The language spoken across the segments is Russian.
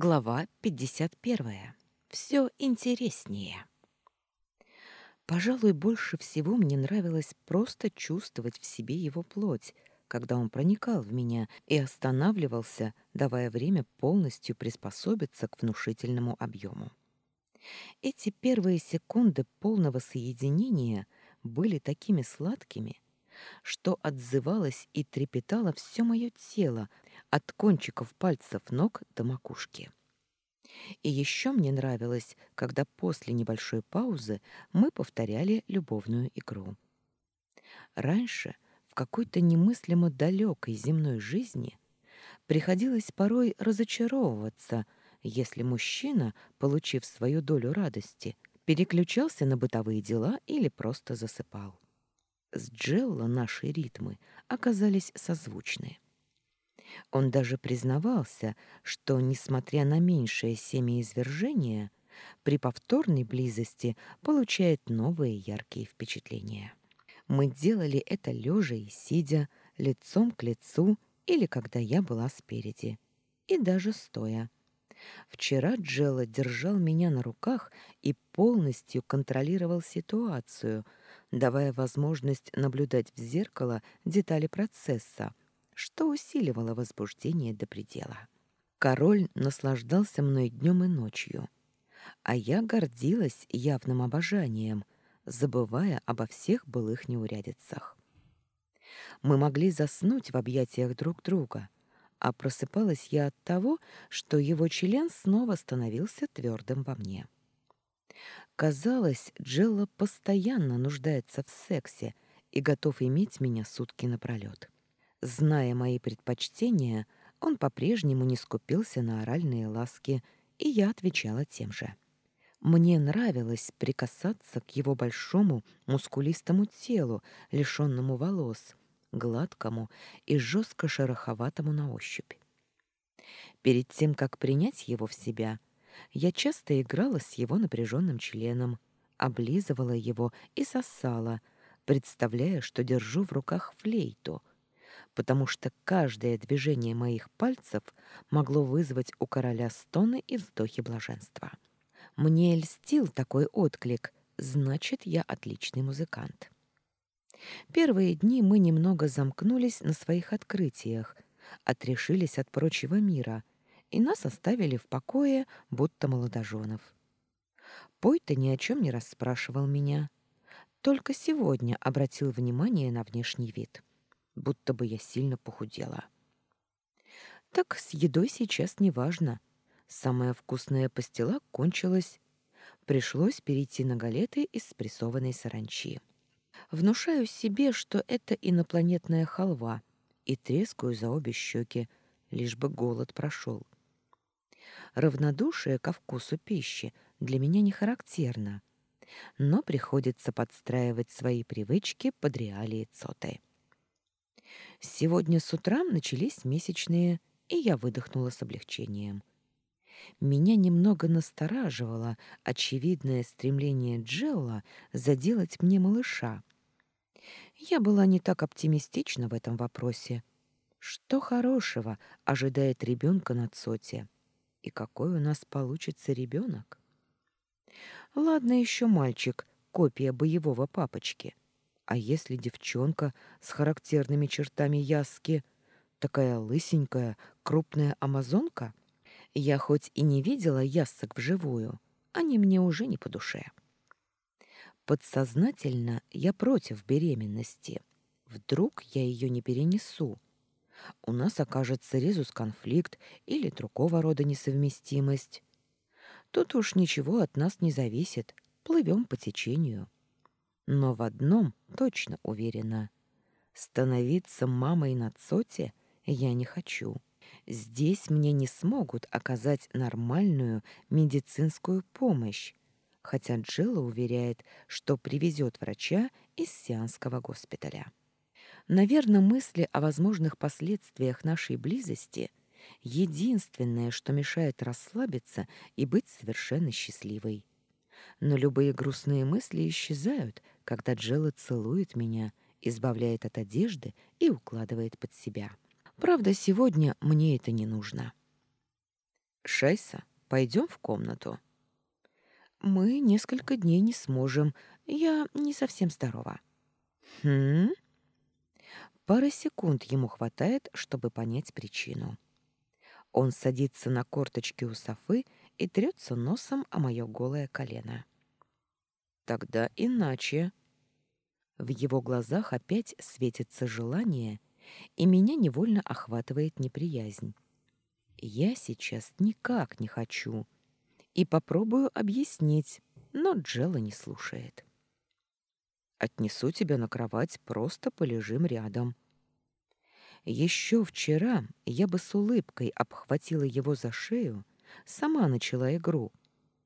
Глава 51. Все интереснее. Пожалуй, больше всего мне нравилось просто чувствовать в себе его плоть, когда он проникал в меня и останавливался, давая время полностью приспособиться к внушительному объему. Эти первые секунды полного соединения были такими сладкими, что отзывалось и трепетало все мое тело, от кончиков пальцев ног до макушки. И еще мне нравилось, когда после небольшой паузы мы повторяли любовную игру. Раньше, в какой-то немыслимо далекой земной жизни, приходилось порой разочаровываться, если мужчина, получив свою долю радости, переключался на бытовые дела или просто засыпал. С Джелло наши ритмы оказались созвучны. Он даже признавался, что, несмотря на меньшее семяизвержение, при повторной близости получает новые яркие впечатления. Мы делали это лежа и сидя, лицом к лицу или когда я была спереди, и даже стоя. Вчера Джелла держал меня на руках и полностью контролировал ситуацию, давая возможность наблюдать в зеркало детали процесса, что усиливало возбуждение до предела. Король наслаждался мной днем и ночью, а я гордилась явным обожанием, забывая обо всех былых неурядицах. Мы могли заснуть в объятиях друг друга, а просыпалась я от того, что его член снова становился твердым во мне. Казалось, Джелла постоянно нуждается в сексе и готов иметь меня сутки напролёт. Зная мои предпочтения, он по-прежнему не скупился на оральные ласки, и я отвечала тем же. Мне нравилось прикасаться к его большому мускулистому телу, лишенному волос, гладкому и жестко шероховатому на ощупь. Перед тем, как принять его в себя, я часто играла с его напряженным членом, облизывала его и сосала, представляя, что держу в руках флейту, потому что каждое движение моих пальцев могло вызвать у короля стоны и вздохи блаженства. Мне льстил такой отклик, значит, я отличный музыкант. Первые дни мы немного замкнулись на своих открытиях, отрешились от прочего мира, и нас оставили в покое, будто молодоженов. Пой-то ни о чем не расспрашивал меня. Только сегодня обратил внимание на внешний вид будто бы я сильно похудела. Так с едой сейчас не важно. Самая вкусная пастила кончилась. Пришлось перейти на галеты из спрессованной саранчи. Внушаю себе, что это инопланетная халва, и трескаю за обе щеки, лишь бы голод прошел. Равнодушие ко вкусу пищи для меня не характерно, но приходится подстраивать свои привычки под реалии цоты. Сегодня с утра начались месячные, и я выдохнула с облегчением. Меня немного настораживало очевидное стремление Джелла заделать мне малыша. Я была не так оптимистична в этом вопросе. Что хорошего ожидает ребенка на Цоте? И какой у нас получится ребенок? Ладно еще мальчик, копия боевого папочки — а если девчонка с характерными чертами яски, такая лысенькая, крупная амазонка? Я хоть и не видела ясок вживую, они мне уже не по душе. Подсознательно я против беременности. Вдруг я ее не перенесу. У нас окажется резус-конфликт или другого рода несовместимость. Тут уж ничего от нас не зависит, плывем по течению. Но в одном точно уверена. Становиться мамой на Цоте я не хочу. Здесь мне не смогут оказать нормальную медицинскую помощь, хотя Джилла уверяет, что привезет врача из сианского госпиталя. Наверное, мысли о возможных последствиях нашей близости — единственное, что мешает расслабиться и быть совершенно счастливой. Но любые грустные мысли исчезают, когда Джелла целует меня, избавляет от одежды и укладывает под себя. Правда, сегодня мне это не нужно. Шайса, пойдем в комнату. Мы несколько дней не сможем. Я не совсем здорова. Хм? Пары секунд ему хватает, чтобы понять причину. Он садится на корточки у Софы и трется носом о мое голое колено. Тогда иначе. В его глазах опять светится желание, и меня невольно охватывает неприязнь. Я сейчас никак не хочу. И попробую объяснить, но Джелла не слушает. Отнесу тебя на кровать, просто полежим рядом. Еще вчера я бы с улыбкой обхватила его за шею, сама начала игру,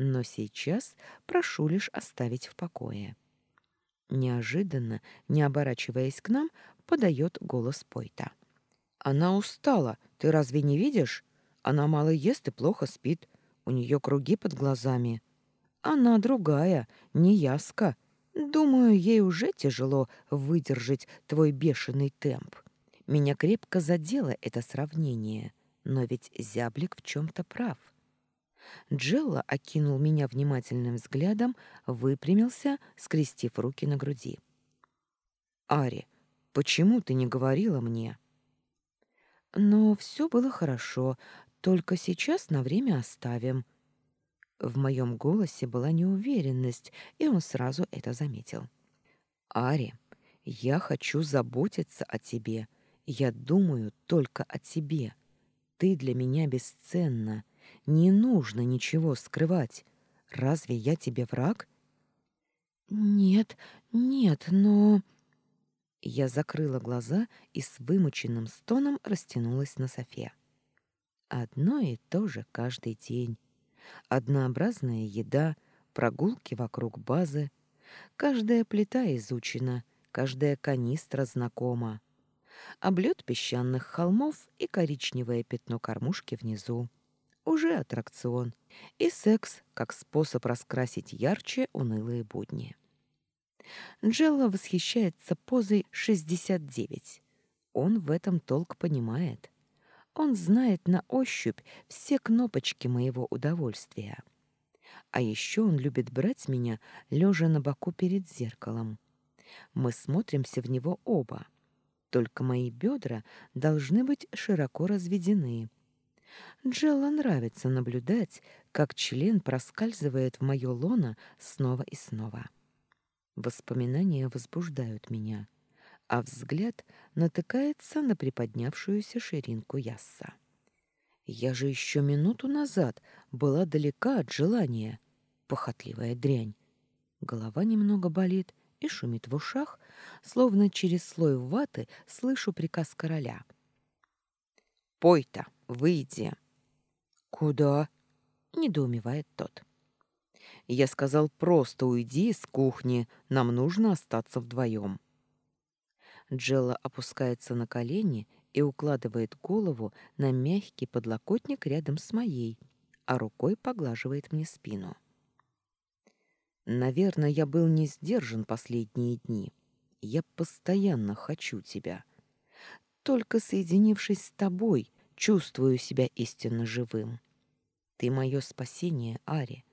но сейчас прошу лишь оставить в покое. Неожиданно, не оборачиваясь к нам, подает голос Пойта. «Она устала, ты разве не видишь? Она мало ест и плохо спит, у нее круги под глазами. Она другая, не яска. Думаю, ей уже тяжело выдержать твой бешеный темп. Меня крепко задело это сравнение, но ведь зяблик в чем-то прав». Джелла окинул меня внимательным взглядом, выпрямился, скрестив руки на груди. «Ари, почему ты не говорила мне?» «Но все было хорошо, только сейчас на время оставим». В моем голосе была неуверенность, и он сразу это заметил. «Ари, я хочу заботиться о тебе. Я думаю только о тебе. Ты для меня бесценна. Не нужно ничего скрывать. Разве я тебе враг? Нет, нет, но Я закрыла глаза и с вымученным стоном растянулась на софе. Одно и то же каждый день. Однообразная еда, прогулки вокруг базы. Каждая плита изучена, каждая канистра знакома. Облет песчаных холмов и коричневое пятно кормушки внизу уже аттракцион, и секс как способ раскрасить ярче унылые будни. Джелла восхищается позой 69. Он в этом толк понимает. Он знает на ощупь все кнопочки моего удовольствия. А еще он любит брать меня, лежа на боку перед зеркалом. Мы смотримся в него оба. Только мои бедра должны быть широко разведены, Джелла нравится наблюдать, как член проскальзывает в моё лоно снова и снова. Воспоминания возбуждают меня, а взгляд натыкается на приподнявшуюся ширинку Ясса. Я же еще минуту назад была далека от желания, похотливая дрянь. Голова немного болит и шумит в ушах, словно через слой ваты слышу приказ короля. «Пой-то, выйди!» «Куда?» — недоумевает тот. Я сказал, просто уйди из кухни, нам нужно остаться вдвоем. Джелла опускается на колени и укладывает голову на мягкий подлокотник рядом с моей, а рукой поглаживает мне спину. Наверное, я был не сдержан последние дни. Я постоянно хочу тебя. Только соединившись с тобой, чувствую себя истинно живым. Ты мое спасение, Ари.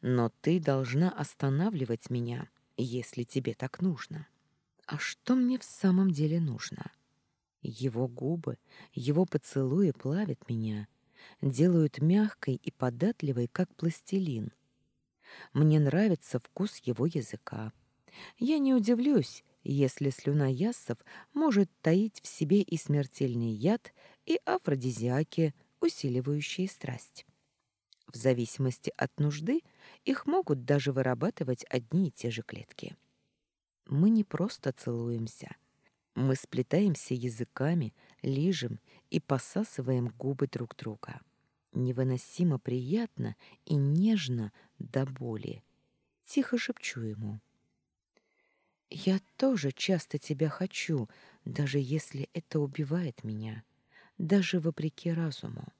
Но ты должна останавливать меня, если тебе так нужно. А что мне в самом деле нужно? Его губы, его поцелуи плавят меня, делают мягкой и податливой, как пластилин. Мне нравится вкус его языка. Я не удивлюсь, если слюна яссов может таить в себе и смертельный яд, и афродизиаки, усиливающие страсть. В зависимости от нужды их могут даже вырабатывать одни и те же клетки. Мы не просто целуемся. Мы сплетаемся языками, лижем и посасываем губы друг друга. Невыносимо приятно и нежно до боли. Тихо шепчу ему. «Я тоже часто тебя хочу, даже если это убивает меня, даже вопреки разуму.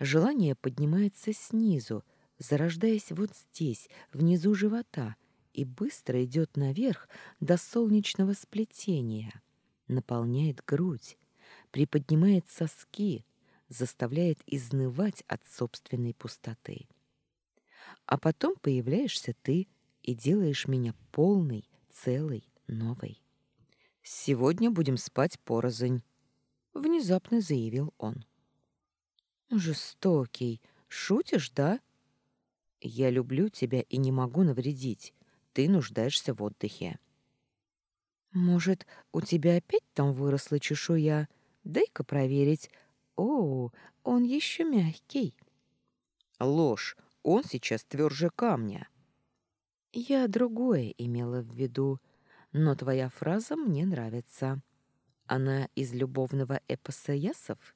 Желание поднимается снизу, зарождаясь вот здесь, внизу живота, и быстро идет наверх до солнечного сплетения, наполняет грудь, приподнимает соски, заставляет изнывать от собственной пустоты. А потом появляешься ты и делаешь меня полной, целой, новой. «Сегодня будем спать порознь», — внезапно заявил он. «Жестокий. Шутишь, да?» «Я люблю тебя и не могу навредить. Ты нуждаешься в отдыхе». «Может, у тебя опять там выросла чешуя? Дай-ка проверить. О, он еще мягкий». «Ложь. Он сейчас тверже камня». «Я другое имела в виду, но твоя фраза мне нравится. Она из любовного эпоса Ясов?»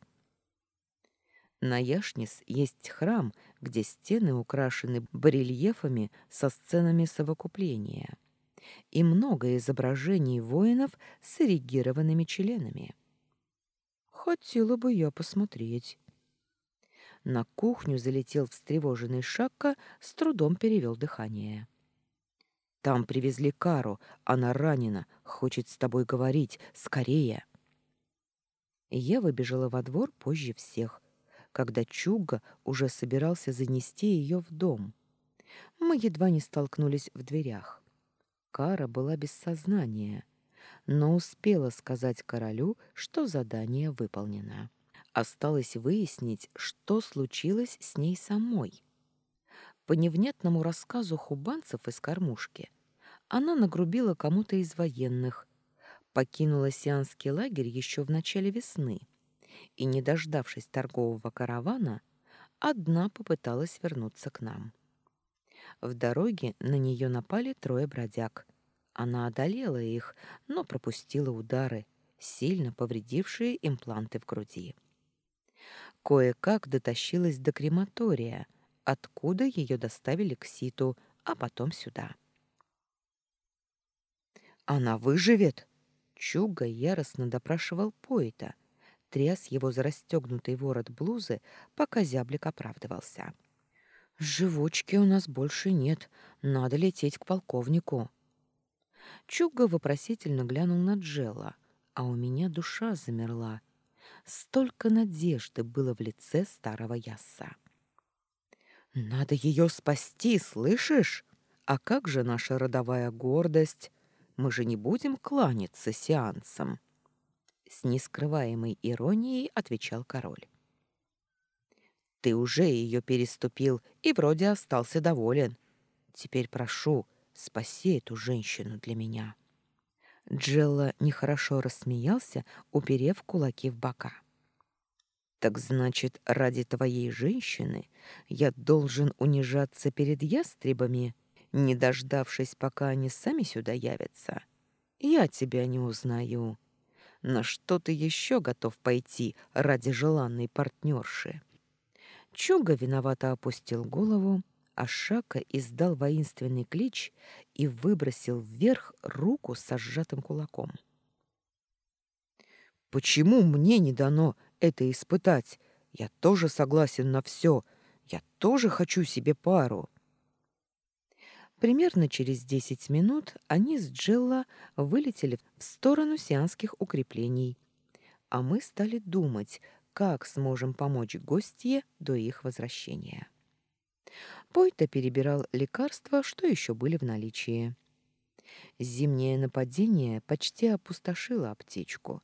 На Яшнис есть храм, где стены украшены барельефами со сценами совокупления и много изображений воинов с эрегированными членами. Хотела бы я посмотреть. На кухню залетел встревоженный Шакка, с трудом перевел дыхание. «Там привезли Кару, она ранена, хочет с тобой говорить, скорее!» Я выбежала во двор позже всех, когда Чуга уже собирался занести ее в дом. Мы едва не столкнулись в дверях. Кара была без сознания, но успела сказать королю, что задание выполнено. Осталось выяснить, что случилось с ней самой. По невнятному рассказу хубанцев из кормушки она нагрубила кому-то из военных, покинула сианский лагерь еще в начале весны и, не дождавшись торгового каравана, одна попыталась вернуться к нам. В дороге на нее напали трое бродяг. Она одолела их, но пропустила удары, сильно повредившие импланты в груди. Кое-как дотащилась до крематория, откуда ее доставили к Ситу, а потом сюда. «Она выживет?» Чуга яростно допрашивал поэта, тряс его за расстегнутый ворот блузы, пока зяблик оправдывался. «Живучки у нас больше нет. Надо лететь к полковнику». Чуга вопросительно глянул на Джелла, а у меня душа замерла. Столько надежды было в лице старого Ясса. «Надо ее спасти, слышишь? А как же наша родовая гордость? Мы же не будем кланяться сеансам!» С нескрываемой иронией отвечал король. Ты уже ее переступил и вроде остался доволен. Теперь прошу, спаси эту женщину для меня». Джелла нехорошо рассмеялся, уперев кулаки в бока. «Так значит, ради твоей женщины я должен унижаться перед ястребами, не дождавшись, пока они сами сюда явятся? Я тебя не узнаю. На что ты еще готов пойти ради желанной партнерши?» Чуга виновато опустил голову, а Шака издал воинственный клич и выбросил вверх руку со сжатым кулаком. «Почему мне не дано это испытать? Я тоже согласен на все. Я тоже хочу себе пару». Примерно через десять минут они с Джилла вылетели в сторону сианских укреплений, а мы стали думать, как сможем помочь гостье до их возвращения. Пойта перебирал лекарства, что еще были в наличии. Зимнее нападение почти опустошило аптечку.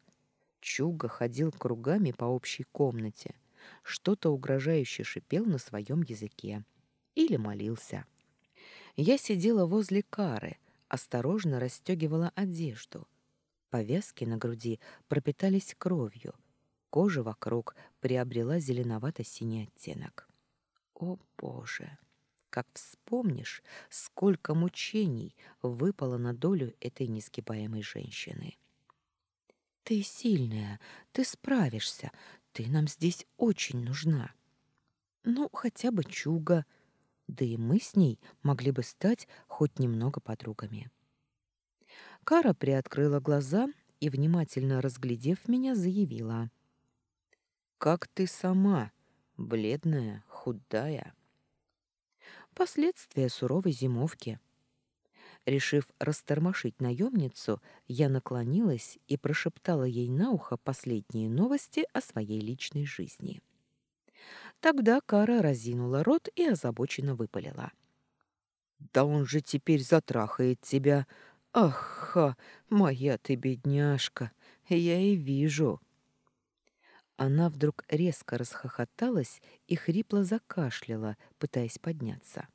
Чуга ходил кругами по общей комнате, что-то угрожающе шипел на своем языке или молился. Я сидела возле Кары, осторожно расстегивала одежду. Повязки на груди пропитались кровью, Кожа вокруг приобрела зеленовато-синий оттенок. О, Боже! Как вспомнишь, сколько мучений выпало на долю этой несгибаемой женщины. Ты сильная, ты справишься, ты нам здесь очень нужна. Ну, хотя бы чуга, да и мы с ней могли бы стать хоть немного подругами. Кара приоткрыла глаза и, внимательно разглядев меня, заявила — как ты сама, бледная, худая. Последствия суровой зимовки. Решив растормошить наемницу, я наклонилась и прошептала ей на ухо последние новости о своей личной жизни. Тогда Кара разинула рот и озабоченно выпалила. «Да он же теперь затрахает тебя. Ах, моя ты бедняжка, я и вижу». Она вдруг резко расхохоталась и хрипло закашляла, пытаясь подняться.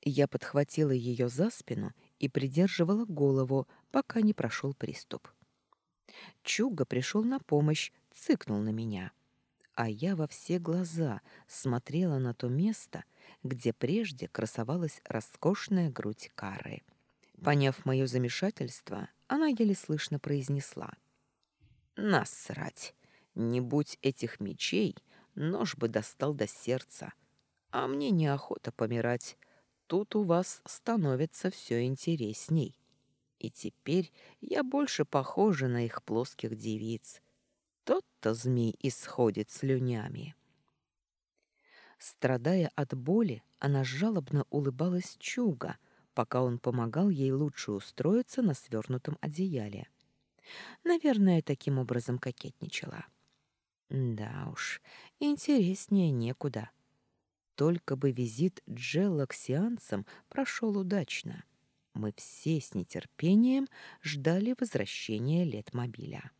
Я подхватила ее за спину и придерживала голову, пока не прошел приступ. Чуга пришел на помощь, цыкнул на меня. А я во все глаза смотрела на то место, где прежде красовалась роскошная грудь Кары. Поняв мое замешательство, она еле слышно произнесла. «Насрать! Не будь этих мечей, нож бы достал до сердца. А мне неохота помирать. Тут у вас становится все интересней. И теперь я больше похожа на их плоских девиц. Тот-то змей исходит слюнями. Страдая от боли, она жалобно улыбалась Чуга, пока он помогал ей лучше устроиться на свернутом одеяле. Наверное, таким образом кокетничала. Да уж, интереснее некуда. Только бы визит Джелла к сеансам прошел удачно. Мы все с нетерпением ждали возвращения летмобиля.